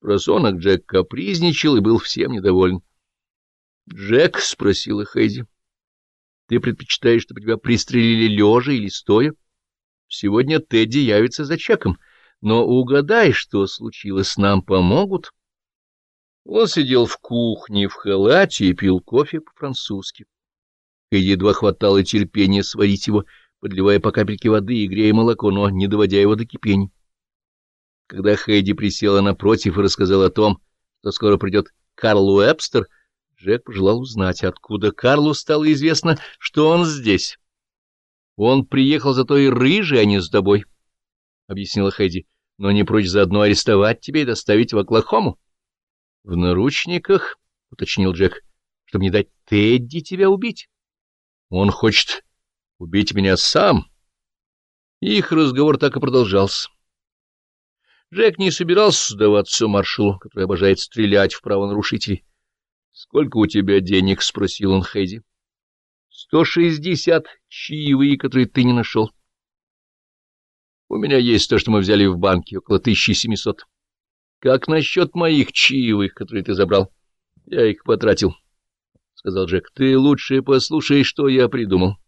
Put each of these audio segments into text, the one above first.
Просонок Джек капризничал и был всем недоволен. — Джек, — спросила Хэйди, — ты предпочитаешь, чтобы тебя пристрелили лежа или стоя? Сегодня Тедди явится за чеком, но угадай, что случилось, нам помогут. Он сидел в кухне в халате и пил кофе по-французски. Хэйди едва хватало терпения сварить его, подливая по капельке воды и грея молоко, но не доводя его до кипения. Когда Хэйди присела напротив и рассказала о том, что скоро придет Карл Уэбстер, Джек пожелал узнать, откуда Карлу стало известно, что он здесь. — Он приехал за той рыжей, а не с тобой, — объяснила Хэйди, — но не прочь заодно арестовать тебя и доставить в Оклахому. — В наручниках, — уточнил Джек, — чтобы не дать Тедди тебя убить. Он хочет убить меня сам. Их разговор так и продолжался. Джек не собирался сдаваться маршалу, который обожает стрелять в правонарушителей. — Сколько у тебя денег? — спросил он Хэйди. — Сто шестьдесят чаевые, которые ты не нашел. — У меня есть то, что мы взяли в банке, около тысячи семисот. — Как насчет моих чаевых, которые ты забрал? — Я их потратил, — сказал Джек. — Ты лучше послушай, что я придумал.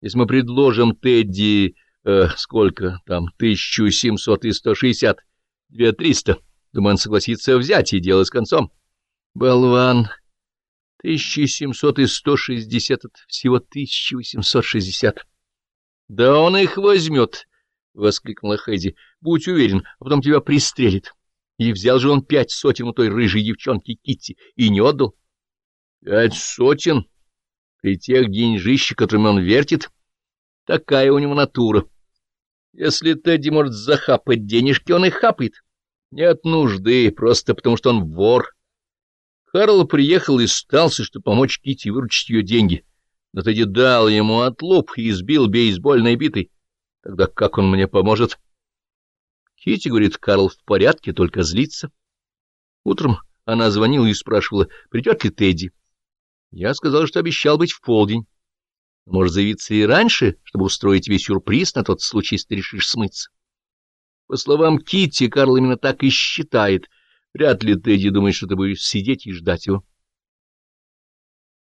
Если мы предложим Тедди Э, сколько там? Тысячу семьсот и сто шестьдесят. Две триста. Думаю, он согласится взять и дело с концом. Болван. Тысяча семьсот и сто шестьдесят. Это всего тысяча восемьсот шестьдесят. Да он их возьмет, — воскликнула Хэйди. Будь уверен, а потом тебя пристрелит. И взял же он пять сотен у той рыжей девчонки Китти и не отдал. Пять сотен? При тех деньжищах, которыми он вертит? Такая у него натура. Если Тедди может захапать денежки, он их хапает. Нет нужды, просто потому что он вор. Карл приехал и стался, чтобы помочь Кити выручить ее деньги. Но Тедди дал ему отлуп и избил бейсбольной битой. Тогда как он мне поможет? Кити говорит, Карл в порядке, только злится. Утром она звонила и спрашивала, придет ли Тедди. Я сказал, что обещал быть в полдень. Может заявиться и раньше, чтобы устроить тебе сюрприз на тот случай, если ты решишь смыться. По словам Китти, Карл именно так и считает. Вряд ли Тедди думает, что ты будешь сидеть и ждать его.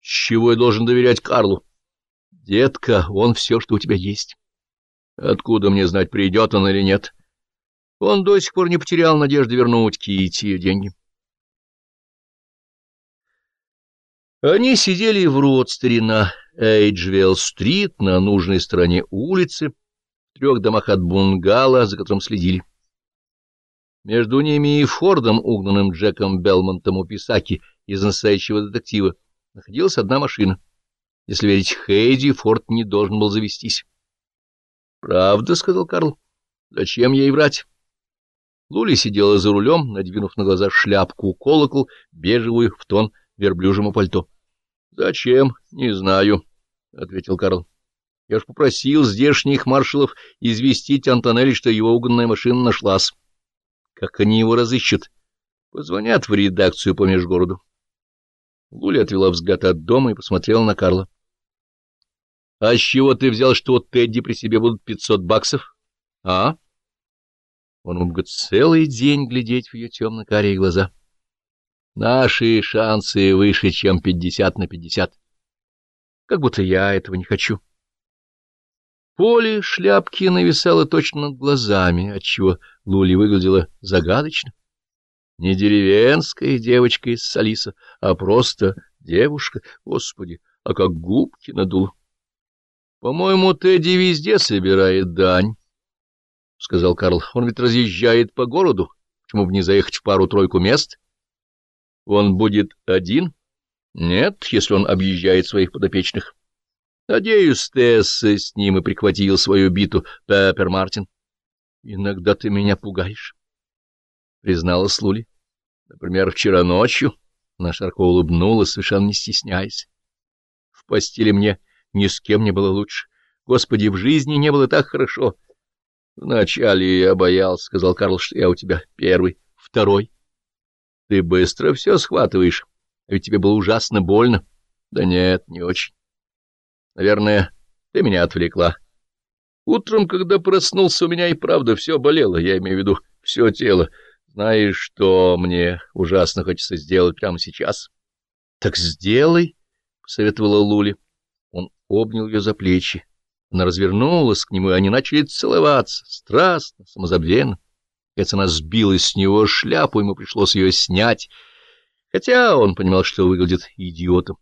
С чего я должен доверять Карлу? Детка, он все, что у тебя есть. Откуда мне знать, придет он или нет? Он до сих пор не потерял надежды вернуть Китти деньги. Они сидели в родстере на Эйджвелл-стрит на нужной стороне улицы, в трех домах от бунгало, за которым следили. Между ними и Фордом, угнанным Джеком Белмонтом у Писаки из настоящего детектива, находилась одна машина. Если верить Хейди, Форд не должен был завестись. — Правда, — сказал Карл. — Зачем ей врать? Лули сидела за рулем, надвинув на глаза шляпку-колокол, бежевую в тон верблюжьему пальто. — Зачем? Не знаю, — ответил Карл. — Я ж попросил здешних маршалов известить Антонелли, что его угонная машина нашлась. Как они его разыщут? Позвонят в редакцию по межгороду. Луля отвела взгляд от дома и посмотрела на Карла. — А с чего ты взял, что у Тедди при себе будут пятьсот баксов? — А? Он мог целый день глядеть в ее темно-карие глаза. — Наши шансы выше, чем пятьдесят на пятьдесят. Как будто я этого не хочу. Поле шляпки нависало точно над глазами, отчего Лули выглядела загадочно. Не деревенская девочка из Салиса, а просто девушка. Господи, а как губки надула. — По-моему, Тедди везде собирает дань, — сказал Карл. — Он ведь разъезжает по городу. Почему бы не заехать в пару-тройку мест? — он будет один? Нет, если он объезжает своих подопечных. Надеюсь, Тесс с ним и прихватил свою биту, Пеппер Мартин. Иногда ты меня пугаешь, — призналась Лули. Например, вчера ночью она широко улыбнулась, совершенно не стесняясь. В постели мне ни с кем не было лучше. Господи, в жизни не было так хорошо. — Вначале я боялся, — сказал Карл, — что я у тебя первый, второй. Ты быстро все схватываешь, а ведь тебе было ужасно больно. Да нет, не очень. Наверное, ты меня отвлекла. Утром, когда проснулся, у меня и правда все болело, я имею в виду все тело. Знаешь, что мне ужасно хочется сделать прямо сейчас? — Так сделай, — посоветовала Лули. Он обнял ее за плечи. Она развернулась к нему, и они начали целоваться, страстно, самозабвенно. Если она сбила с него шляпу, ему пришлось ее снять, хотя он понимал, что выглядит идиотом.